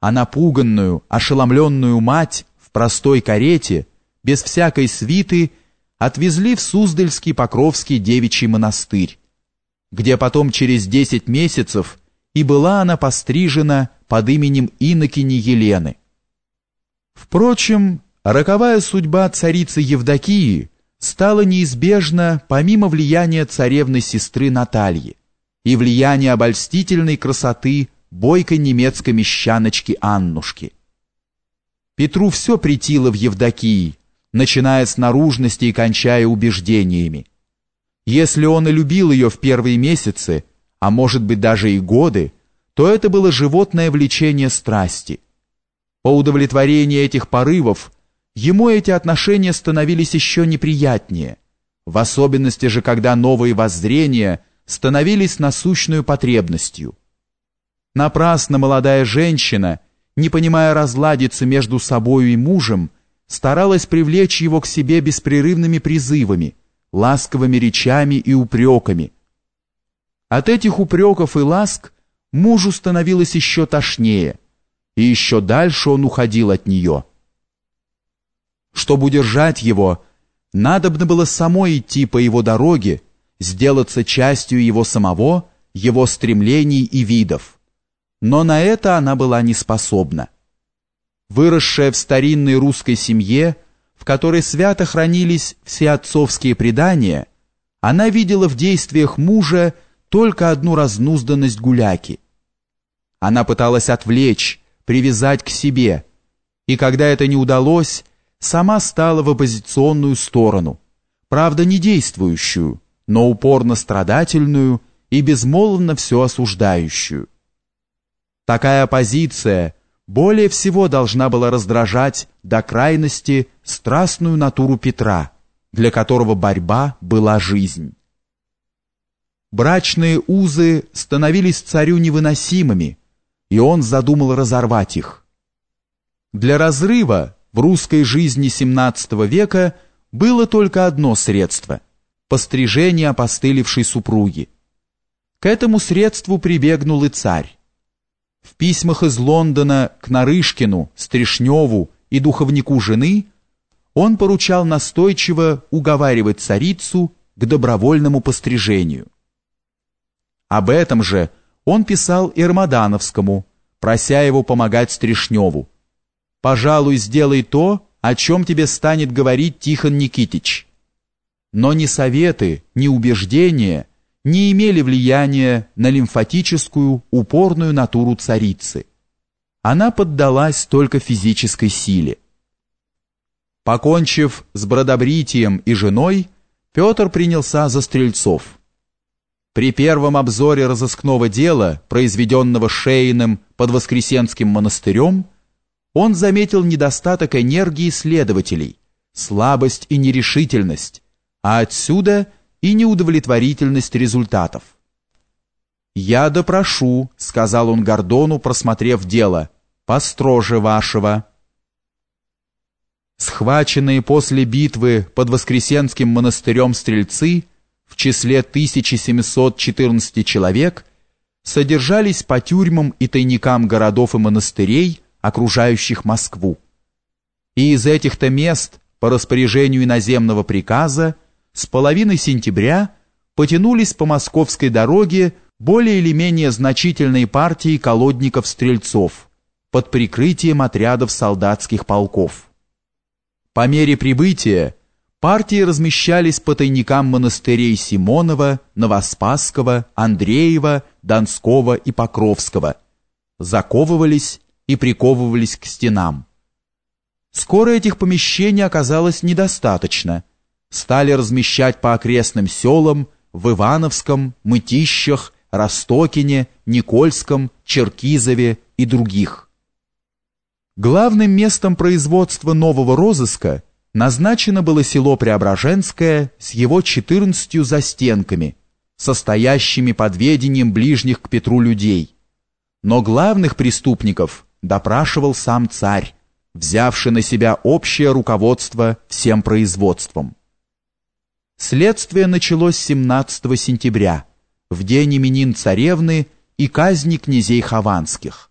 а напуганную, ошеломленную мать в простой карете, без всякой свиты, отвезли в Суздальский Покровский девичий монастырь, где потом через десять месяцев и была она пострижена под именем инокини Елены. Впрочем, роковая судьба царицы Евдокии стала неизбежна помимо влияния царевны сестры Натальи и влияния обольстительной красоты бойкой немецкой мещаночки Аннушки. Петру все притило в Евдокии, начиная с наружности и кончая убеждениями. Если он и любил ее в первые месяцы, а может быть даже и годы, то это было животное влечение страсти. По удовлетворении этих порывов ему эти отношения становились еще неприятнее, в особенности же, когда новые воззрения становились насущной потребностью. Напрасно молодая женщина, не понимая разладиться между собою и мужем, старалась привлечь его к себе беспрерывными призывами, ласковыми речами и упреками. От этих упреков и ласк мужу становилось еще тошнее, и еще дальше он уходил от нее. Чтобы удержать его, надобно было самой идти по его дороге, сделаться частью его самого, его стремлений и видов. Но на это она была не способна. Выросшая в старинной русской семье, в которой свято хранились все отцовские предания, она видела в действиях мужа только одну разнузданность гуляки. Она пыталась отвлечь, привязать к себе, и когда это не удалось, сама стала в оппозиционную сторону, правда не действующую, но упорно страдательную и безмолвно все осуждающую. Такая позиция более всего должна была раздражать до крайности страстную натуру Петра, для которого борьба была жизнь. Брачные узы становились царю невыносимыми, и он задумал разорвать их. Для разрыва в русской жизни XVII века было только одно средство – пострижение опостылевшей супруги. К этому средству прибегнул и царь. В письмах из Лондона к Нарышкину, Стришневу и духовнику жены он поручал настойчиво уговаривать царицу к добровольному пострижению. Об этом же он писал Ирмадановскому, прося его помогать Стришневу. «Пожалуй, сделай то, о чем тебе станет говорить Тихон Никитич». Но ни советы, ни убеждения не имели влияния на лимфатическую, упорную натуру царицы. Она поддалась только физической силе. Покончив с бродобритием и женой, Петр принялся за стрельцов. При первом обзоре разыскного дела, произведенного Шейным под Воскресенским монастырем, он заметил недостаток энергии следователей, слабость и нерешительность, а отсюда и неудовлетворительность результатов. «Я допрошу», — сказал он Гордону, просмотрев дело, — «построже вашего». Схваченные после битвы под Воскресенским монастырем стрельцы в числе 1714 человек содержались по тюрьмам и тайникам городов и монастырей, окружающих Москву. И из этих-то мест по распоряжению иноземного приказа с половины сентября потянулись по московской дороге более или менее значительные партии колодников-стрельцов под прикрытием отрядов солдатских полков. По мере прибытия Партии размещались по тайникам монастырей Симонова, Новоспасского, Андреева, Донского и Покровского, заковывались и приковывались к стенам. Скоро этих помещений оказалось недостаточно. Стали размещать по окрестным селам в Ивановском, Мытищах, Ростокине, Никольском, Черкизове и других. Главным местом производства нового розыска – назначено было село Преображенское с его четырнадцатью застенками, состоящими под ведением ближних к Петру людей. Но главных преступников допрашивал сам царь, взявший на себя общее руководство всем производством. Следствие началось 17 сентября, в день именин царевны и казни князей Хованских.